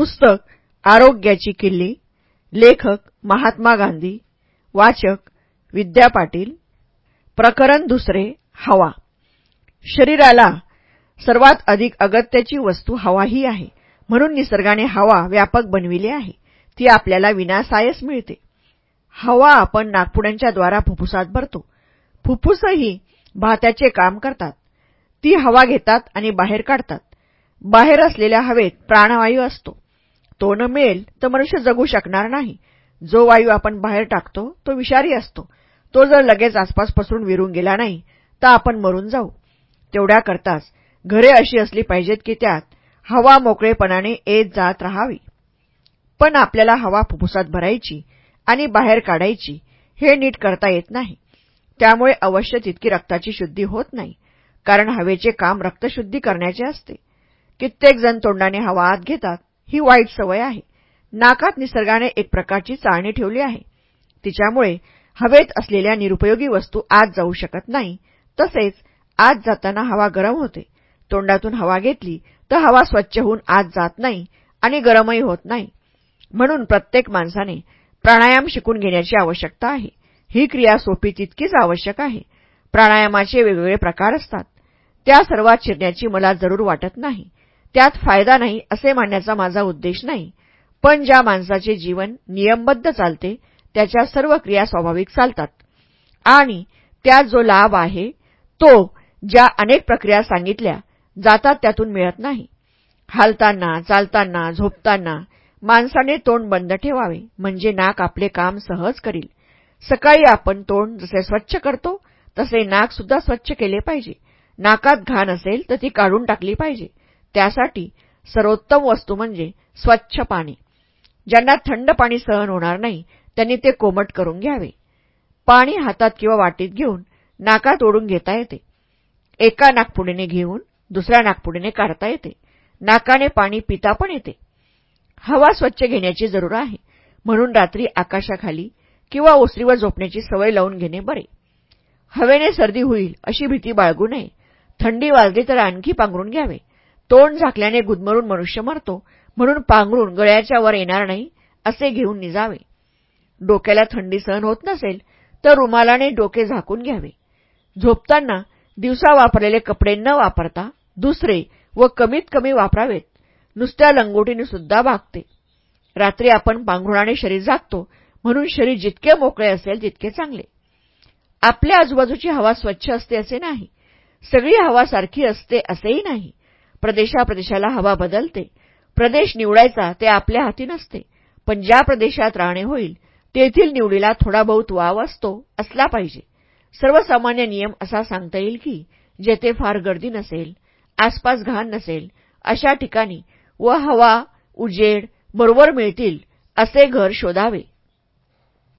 पुस्तक आरोग्याची किल्ली लेखक महात्मा गांधी वाचक विद्या पाटील प्रकरण दुसरे हवा. शरीराला सर्वात अधिक अगत्याची वस्तू हवा ही आहे. म्हणून निसर्गाने हवा व्यापक बनविली आहे. ती आपल्याला विनासायस मिळते. हवा आपण नागपुड्यांच्या द्वारा फुफ्फुसात भरतो. फुफ्फुसही भात्याचे काम करतात. ती हवा घेतात आणि बाहेर काढतात. बाहेर असलेल्या हवेत प्राणवायू असतो. तो न मिळेल तर मनुष्य जगू शकणार नाही. जो वायू आपण बाहेर टाकतो तो विषारी असतो. तो जर लगेच आसपास पसरून विरून गेला नाही तर आपण मरून जाऊ. तेवढ्याकरताच घरे अशी असली पाहिजेत की त्यात हवा मोकळेपणाने येत जात राहावी. पण आपल्याला हवा फुफ्फुसात भरायची आणि बाहेर काढायची हे नीट करता येत नाही. त्यामुळे अवश्य तितकी रक्ताची शुद्धी होत नाही कारण हवेचे काम रक्तशुद्धी करण्याचे असते. कित्येक जण तोंडाने हवा आत घेतात ही वाईट सवय आहे. नाकात निसर्गाने एक प्रकारची चाळणी ठेवली आहे. तिच्यामुळे हवेत असलेल्या निरुपयोगी वस्तू आत जाऊ शकत नाही. तसेच आत जाताना हवा गरम होते. तोंडातून हवा घेतली तर हवा स्वच्छ होऊन आत जात नाही आणि गरमही होत नाही. म्हणून प्रत्येक माणसाने प्राणायाम शिकून घेण्याची आवश्यकता आहे. ही क्रिया सोपी तितकीच आवश्यक आहे. प्राणायामाचे वेगवेगळे प्रकार असतात. त्या सर्वात शिरण्याची मला जरूर वाटत नाही. त्यात फायदा नाही असे मानण्याचा माझा उद्देश नाही. पण ज्या माणसाचे जीवन नियमबद्ध चालते त्याच्या सर्व क्रिया स्वाभाविक चालतात. आणि त्यात जो लाभ आहे तो ज्या अनेक प्रक्रिया सांगितल्या जातात त्यातून मिळत नाही. हालताना चालताना झोपताना माणसाने तोंड बंद ठेवावे म्हणजे नाक आपले काम सहज करील. सकाळी आपण तोंड जसे स्वच्छ करतो तसे नाक सुद्धा स्वच्छ केले पाहिजे. नाकात घाण असेल तर ती काढून टाकली पाहिजे. त्यासाठी सर्वोत्तम वस्तू म्हणजे स्वच्छ पाणी. ज्यांना थंड पाणी सहन होणार नाही त्यांनी ते कोमट करून घ्यावे. पाणी हातात किंवा वाटीत घेऊन नाकात ओढून घेता येते. एका नागपुडीने घेऊन दुसऱ्या नागपुडीने काढता येते. नाकाने पाणी पिता पण येते. हवा स्वच्छ घेण्याची जरूर आहे. म्हणून रात्री आकाशाखाली किंवा ओसरीवर झोपण्याची सवय लावून घेणे बरे. हवेने सर्दी होईल अशी भीती बाळगू नये. थंडी वाजली तर आणखी पांघरून घ्यावे. तोंड झाकल्याने गुदमरून मनुष्य मरतो. म्हणून पांघरून गळ्याच्या वर येणार नाही असे घेऊन निजावे. डोक्याला थंडी सहन होत नसेल तर रुमालाने डोके झाकून घ्यावे. झोपताना दिवसा वापरलेले कपडे न वापरता दुसरे व कमीत कमी वापरावेत. नुसत्या लंगोटीने सुद्धा भागते. रात्री आपण पांघरुणाने शरीर झाकतो म्हणून शरीर जितके मोकळे असेल तितके चांगले. आपल्या आजूबाजूची हवा स्वच्छ असते असे नाही. सगळी हवा सारखी असते असेही नाही. प्रदेशाप्रदेशाला हवा बदलते. प्रदेश निवडायचा ते आपल्या हाती नसते. पण ज्या प्रदेशात राहणे होईल तेथील निवडीला थोडा बहुत वाव असतो असला पाहिजे. सर्वसामान्य नियम असा सांगता येईल की जेथे फार गर्दी नसेल आसपास घाण नसेल अशा ठिकाणी व हवा उजेड बरोबर मिळतील असे घर शोधावे.